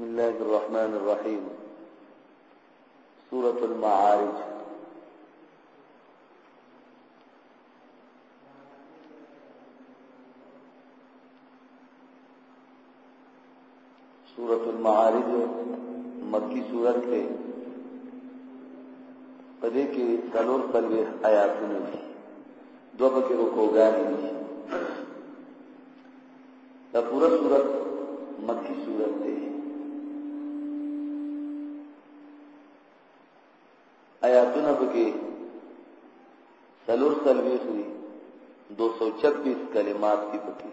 بسم الله الرحمن الرحيم سورة المعارج سورة المعارج مکی سورت ته پدې کې څلور پنځه آیاتونه دي دوه پکې رکوګانې دي دا پورا سورت مکی سورت ده آیاتونه پکې څلور څلوېښت دي 226 کلمات دي پکې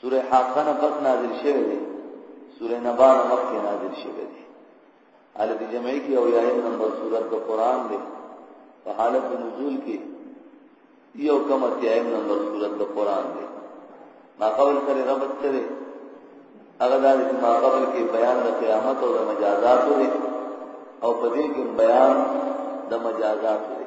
سوره حاقه نه پس نازل شوه دی سوره نبا نه مخکې نازل شوه دی ال دې جمعي کې او یایم نمبر سوره د قران دی په حالت نزول کې یو کم اتیایم نمبر سوره د قران دی ما قبل سره ربط سره هغه د ما قبل کې بیان د قیامت او د مجازات دی او په دې کې بیان د مجازات دی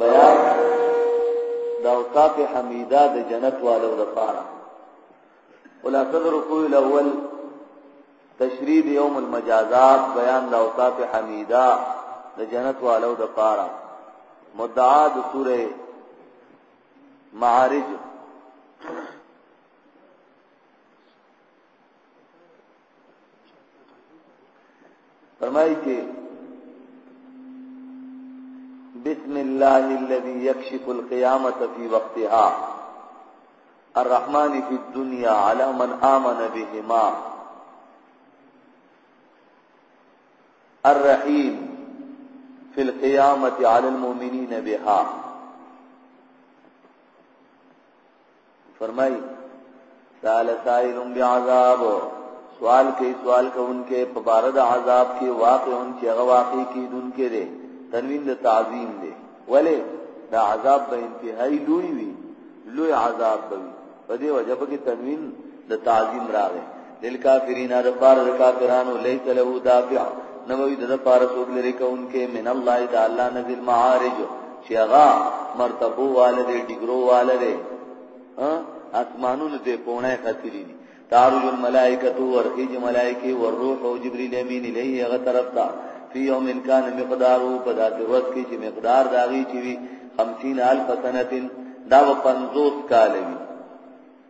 بیان د اوصاف حمیده د جنت والو لپاره خلاصه د رکوع الاول تشریح یوم المجازات بیان د اوصاف حمیده د جنت والو لپاره مدعا د سوره معارج فرمائی کہ بسم الله الذي يكشف القيامة في وقتها الرحمن في الدنيا على من آمن بهما الرحيم في القيامة على المؤمنين بها فرمای سال سائل بعذاب سوال کوي سوال کوونکې په بار د عذاب کې واقع اون چې هغه واقع کیدونکې ده تنوین د تعظیم ده ولی دا عذاب به انتهایی لوی وي لوی عذاب به وي په دې وجه به کې تنوین د تعظیم راغی للکافرین د پار د کافرانو لیس له دافع نو وی د پار څوک لري کونکي من الله تعالی نزل معارج چې هغه مرتبو والده ډیګرو والده اسمانونو ته پونه خطرې دي تعرج الملائکه ورخیج ملائکه والروح او جبرئیل امین الیه هغه طرف ته فی یوم کان مقدارو په ذات ورځ کې چې مقدار داغي چې وی 50000 سنه دا 50 کال وی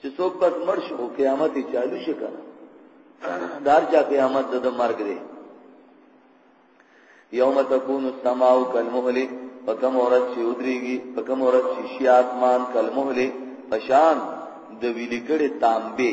چې څوک بس مړ شو قیامت یې چالو شي کنه دار چا قیامت د مرګ دی یوم تکون السماء کالمهل فکم اورت شي ودریږي فکم اورت شي شي اسمان کالمهل پشان د ویلې کړه تانبه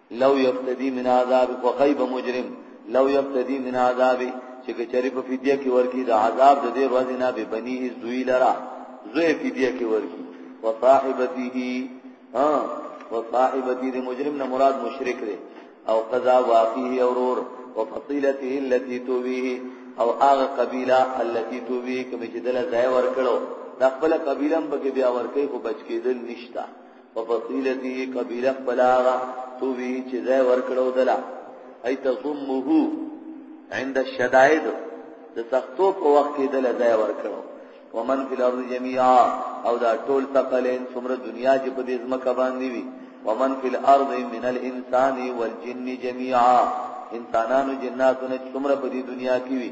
لو یفتدی من عذاب وخیب مجرم لو یفتدی من عذاب چې کچری په فدیه کې ورکی د عذاب د دې ورځې نه به بنی زوی لرا زوی فدیه کې ورکی وصاحبته ها وصاحبته د مجرم نه مراد مشرک دی او قضا واقعه اورور وفصيلته التي تويه او هغه قبيله التي تويه کوم چې دل ځای ورکړو د خپل قبيله هم بګي بیا ورکې خو بچ کېدل نشتا په فصیلته قبیله خپل هغه توی چې ځای ورکړو دلا ای تضمه عند الشدائد د سختو په وخت کې دلا ځای ورکړو ومن فی الارض جميعا او دا ټول تقلین څومره دنیا چې په دې ځمکه باندې وي ومن فی الارض من الانسان والجن جميعا انسانانو جناتو نه څومره په دې دنیا کې وي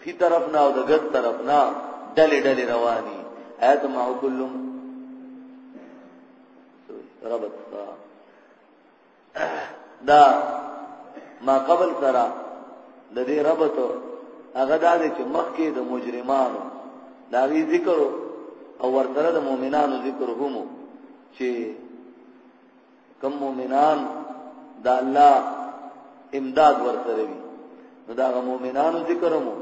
فی طرف نه او د ګد طرف نه ډلې ډلې رواني ایت ما کلم ربط دا ما قبل سره د دې ربط هغه دا دی چې مخکې د مجرمانو دا وی ذکر او ورته د مؤمنانو ذکر هم چې کوم مؤمنان د الله امداد ورسره وي نو دا مؤمنانو ذکر مو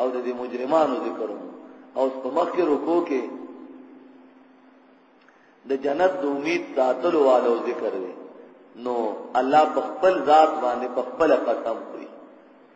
او د مجرمانو ذکر مو او په مخ کې رکو کې د جنت د امید ساتلو والو ذکر دی نو الله په خپل ذات باندې په خپل قسم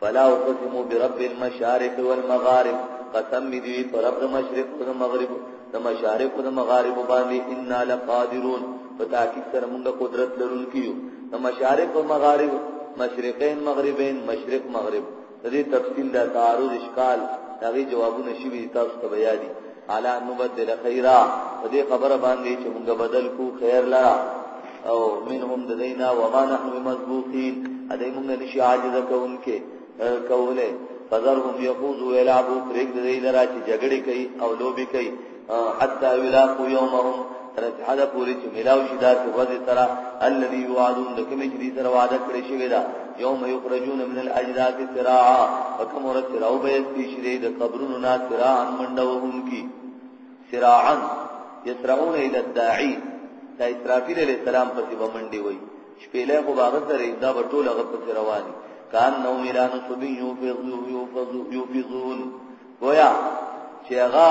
فلا اقسم برب المشارق والمغارب قسم می دی پر رب مشرق او مغرب د مشارق او مغارب باندې ان لقادرون پتا کی سره موږ قدرت لرونکي یو د مشارق او مغارب مشرقین مغربین مشرق مغرب د دې تفصیل د تعارض اشکال هغه جوابونه شوي تاسو ته بیا دي الا نبدل خیرا په دې خبره باندې چې موږ بدل کو خیر لرا او منهم ددینا وما نحن بمسبوقین ادې موږ نشي عاجز کوونکې کوله فذرهم يخوضوا ويلعبوا پرېږد دې لرا چې جګړه کوي او لوبي کوي حتى يلاقوا يومهم تر حد پوری چې ملاو شي دا چې ورځ ترا الذي يوعدون د کومې چې دې سره وعده کړې شوې ده يوم يخرجون من الاجداث سراعا وكم ورځ راو به دې شي د قبرونو نه سراعا منډوهم کی سراعا يسرعون الى الداعي دا اسرافیل علیہ السلام پسې ومنډي وای شپېلې خو باغ سره دا بټول هغه پسې رواني کان نو میلان صبي یوفزون گویا چې هغه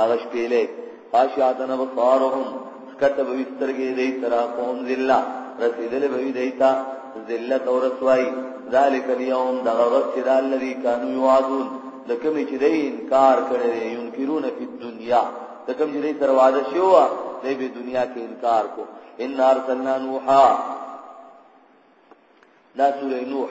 هغه شپېلې خاشعتن ابصارهم ښکته به وي سترګې دی تراقهم ذله رسېدلې به وي دی ته ذلت او رسوایي ذلک اليوم دغه ورځ چې دا الذي كانوا يوعدون د کومې چې دی انکار کړی دی ينکرون فی الدنیا د کوم چې دی سره وعده شوی وه دی به دنیا کې انکار کو ان ارسلنا نوحا دا سورې نوح